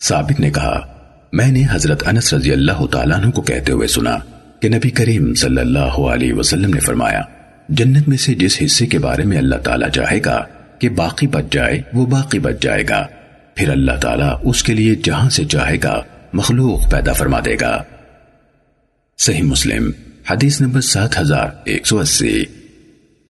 ثابت نے کہا، میں نے حضرت انس رضی اللہ تعالیٰ عنہ کو کہتے ہوئے سنا کہ نبی کریم صلی اللہ علیہ وسلم نے فرمایا، جنت میں سے جس حصے کے بارے میں اللہ تعالیٰ چاہے گا کہ باقی بچ جائے، وہ باقی بچ جائے گا۔ پھر اللہ تعالیٰ اس کے لیے جہاں سے چاہے گا، مخلوق پیدا فرما دے گا۔ صحیح مسلم، حدیث نمبر سات ہزار ایک سو اسی۔